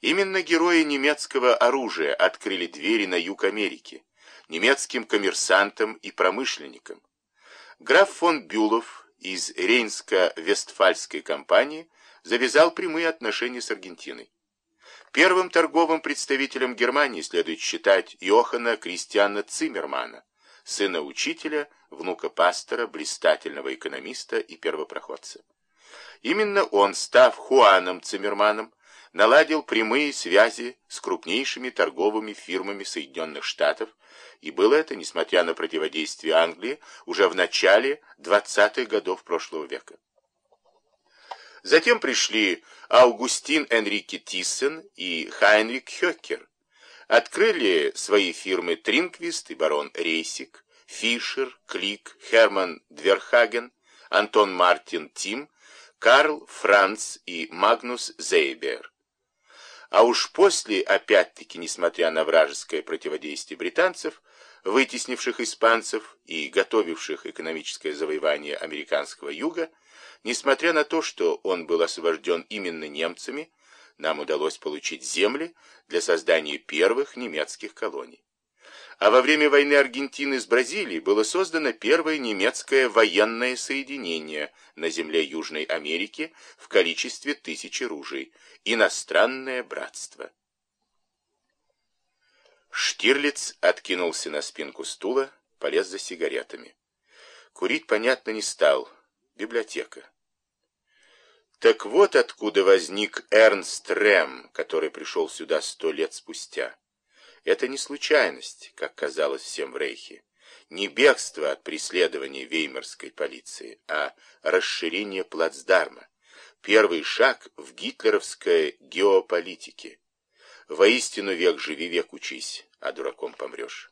Именно герои немецкого оружия открыли двери на юг Америки, немецким коммерсантам и промышленникам. Граф фон Бюлов из Рейнско-Вестфальской компании завязал прямые отношения с Аргентиной. Первым торговым представителем Германии следует считать Йохана Кристиана Циммермана, сына учителя, внука пастора, блистательного экономиста и первопроходца. Именно он, став Хуаном Циммерманом, наладил прямые связи с крупнейшими торговыми фирмами Соединенных Штатов, и было это, несмотря на противодействие Англии, уже в начале 20-х годов прошлого века. Затем пришли Аугустин Энрике Тиссен и Хайнрик Хёкер. Открыли свои фирмы Тринквист и барон Рейсик, Фишер, Клик, Херман Дверхаген, Антон Мартин Тим, Карл Франц и Магнус Зейбер. А уж после, опять-таки, несмотря на вражеское противодействие британцев, вытеснивших испанцев и готовивших экономическое завоевание американского юга, несмотря на то, что он был освобожден именно немцами, нам удалось получить земли для создания первых немецких колоний. А во время войны Аргентины с Бразилией было создано первое немецкое военное соединение на земле Южной Америки в количестве тысячи ружей – иностранное братство. Штирлиц откинулся на спинку стула, полез за сигаретами. Курить, понятно, не стал. Библиотека. Так вот откуда возник Эрнст Рэм, который пришел сюда сто лет спустя. Это не случайность, как казалось всем в Рейхе, не бегство от преследования веймарской полиции, а расширение плацдарма, первый шаг в гитлеровской геополитике. Воистину век живи, век учись, а дураком помрешь.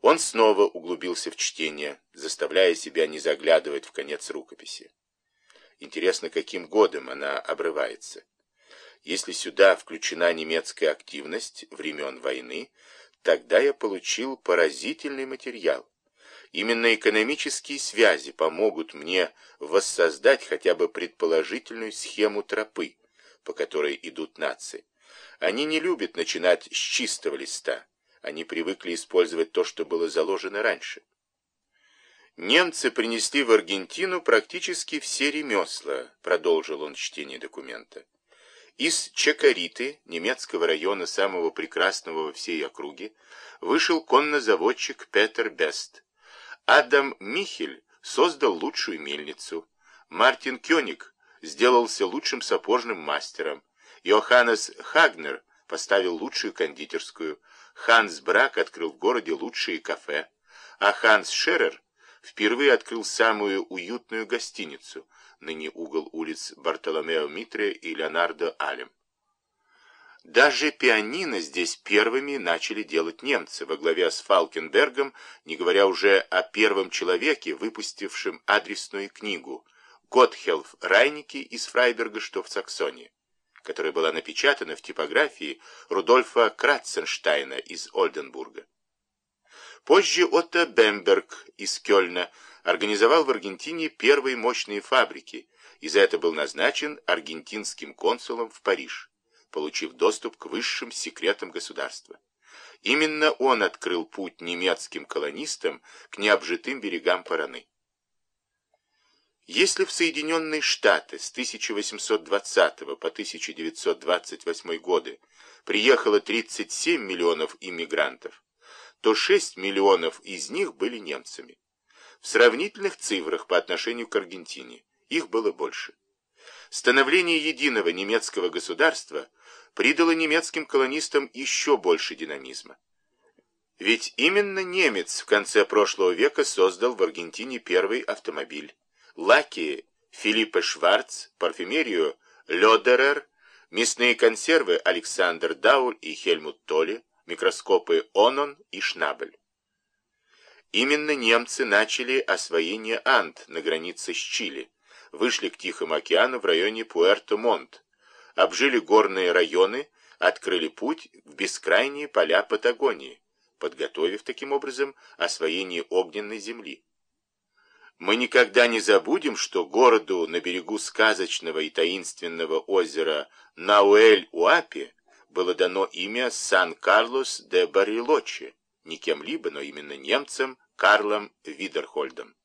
Он снова углубился в чтение, заставляя себя не заглядывать в конец рукописи. Интересно, каким годом она обрывается. Если сюда включена немецкая активность времен войны, тогда я получил поразительный материал. Именно экономические связи помогут мне воссоздать хотя бы предположительную схему тропы, по которой идут нации. Они не любят начинать с чистого листа. Они привыкли использовать то, что было заложено раньше. Немцы принесли в Аргентину практически все ремесла, продолжил он чтение документа. Из Чакариты, немецкого района, самого прекрасного во всей округе, вышел коннозаводчик Петер Бест. Адам Михель создал лучшую мельницу. Мартин Кёник сделался лучшим сапожным мастером. Йоханнес Хагнер поставил лучшую кондитерскую. Ханс Брак открыл в городе лучшие кафе. А Ханс Шерер впервые открыл самую уютную гостиницу, ныне угол улиц Бартоломео Митре и Леонардо Алем. Даже пианино здесь первыми начали делать немцы во главе с Фалкенбергом, не говоря уже о первом человеке, выпустившем адресную книгу «Готхелф Райники из Фрайберга, что в Саксонии», которая была напечатана в типографии Рудольфа Кратценштейна из Ольденбурга. Позже Отто Бемберг из Кёльна организовал в Аргентине первые мощные фабрики и за это был назначен аргентинским консулом в Париж, получив доступ к высшим секретам государства. Именно он открыл путь немецким колонистам к необжитым берегам Параны. Если в Соединенные Штаты с 1820 по 1928 годы приехало 37 миллионов иммигрантов, то 6 миллионов из них были немцами. В сравнительных цифрах по отношению к Аргентине их было больше. Становление единого немецкого государства придало немецким колонистам еще больше динамизма. Ведь именно немец в конце прошлого века создал в Аргентине первый автомобиль. Лаки Филиппе Шварц, парфюмерию Лёдерер, мясные консервы Александр Дауль и Хельмут Толли, микроскопы Онон и Шнабель. Именно немцы начали освоение Анд на границе с Чили, вышли к Тихому океану в районе Пуэрто-Монт, обжили горные районы, открыли путь в бескрайние поля Патагонии, подготовив таким образом освоение огненной земли. Мы никогда не забудем, что городу на берегу сказочного и таинственного озера Науэль-Уапи было дано имя Сан-Карлос де Барилочи, не кем-либо, но именно немцем Карлом Видерхольдом.